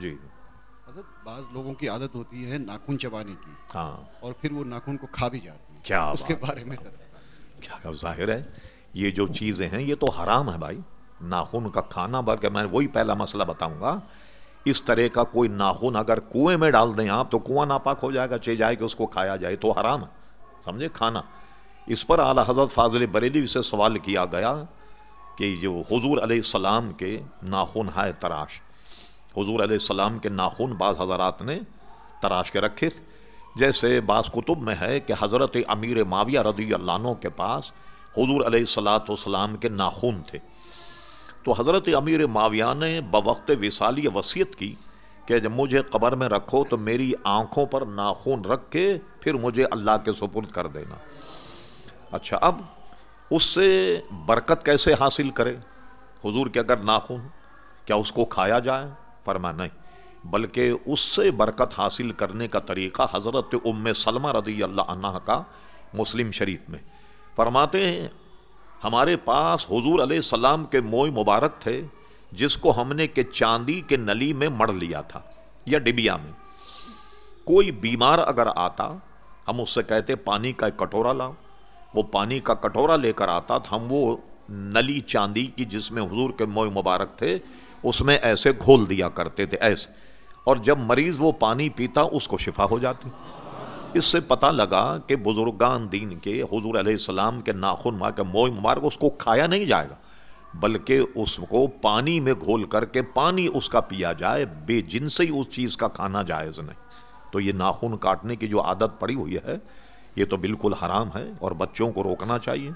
جی۔ حضرت بعض لوگوں کی عادت ہوتی ہے ناخن چبانے کی۔ ہاں۔ اور پھر وہ ناخن کو کھا بھی جاتے ہیں کیا اس کے بارے میں کیا ظاہر ہے؟ یہ جو چیزیں ہیں یہ تو حرام ہے بھائی۔ ناخن کا کھانا بلکہ میں وہی پہلا مسئلہ بتاؤں گا۔ اس طرح کا کوئی ناخن اگر کنویں میں ڈال دیں آپ تو کنواں ناپاک ہو جائے گا چے جائے کہ اس کو کھایا جائے تو حرام ہے۔ سمجھے؟ کھانا۔ اس پر اعلیٰ حضرت فاضل بریلی سے سوال کیا گیا کہ جو حضور علیہ السلام کے ناخن ہے تراش حضور علیہ السلام کے ناخن بعض حضرات نے تراش کے رکھے تھے۔ جیسے بعض کتب میں ہے کہ حضرت امیر معاویہ رضی اللہ عنہ کے پاس حضور علیہ السلاۃ والسلام کے ناخن تھے۔ تو حضرت امیر معاویہ نے بوقت وصالی وصیت کی کہ جب مجھے قبر میں رکھو تو میری آنکھوں پر ناخن رکھ کے پھر مجھے اللہ کے سپرد کر دینا۔ اچھا اب اس سے برکت کیسے حاصل کرے؟ حضور کے اگر ناخن، کیا اس کو کھایا جائے؟ فرما نہیں بلکہ اس سے برکت حاصل کرنے کا طریقہ حضرت ام سلمہ رضی اللہ عنہ کا مسلم شریف میں۔ فرماتے ہیں، ہمارے پاس حضور علیہ السلام کے موئی مبارک تھے، جس کو ہم نے کہ چاندی کے نلی میں مڑ لیا تھا یا ڈبیا میں۔ کوئی بیمار اگر آتا، ہم اس سے کہتے، پانی کا ایک کٹورا لاؤ۔ وہ پانی کا کٹورا لے کر آتا تھا ہم وہ نلی چاندی کی جس میں حضور کے موئے مبارک تھے اس میں ایسے گھول دیا کرتے تھے، ایسے۔ اور جب مریض وہ پانی پیتا، اس کو شفا ہو جاتی۔ اس سے پتہ لگا کہ بزرگان دین کے، حضور علیہ السلام کے ناخن ماں کے موئے مبارک، اس کو کھایا نہیں جائے گا۔ بلکہ اس کو پانی میں گھول کر کے پانی اس کا پیا جائے، بے جن سے ہی اس چیز کا کھانا جائز نہیں۔ تو یہ ناخن کاٹنے کی جو عادت پڑی ہوئی ہے، یہ تو بالکل حرام ہے اور بچوں کو روکنا چاہیے۔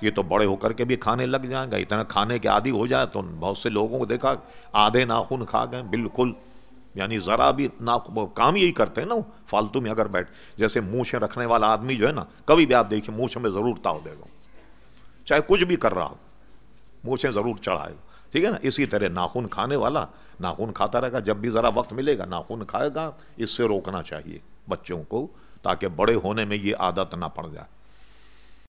یہ تو بڑے ہو کر کے بھی کھانے لگ جائیں گا اتنا کھانے کے عادی ہو جائے تو بہت سے لوگوں کو دیکھا آدھے ناخن کھا گئے، بالکل یعنی ذرا بھی ناخن کام یہی کرتے ہیں نا فالتو میں اگر بیٹھ، جیسے منہ رکھنے والا آدمی جو ہے نا، کبھی بھی آپ دیکھیں منہ میں ضرور تاؤ دے گا، چاہے کچھ بھی کر رہا ہو، منہ ضرور چڑھائے گا، ٹھیک ہے نا؟ اسی طرح ناخن کھانے والا، ناخن کھاتا رہے گا، جب بھی ذرا وقت ملے گا ناخن کھائے گا، اس سے روکنا چاہیے بچوں کو، تاکہ بڑے ہونے میں یہ عادت نہ پڑ جائے۔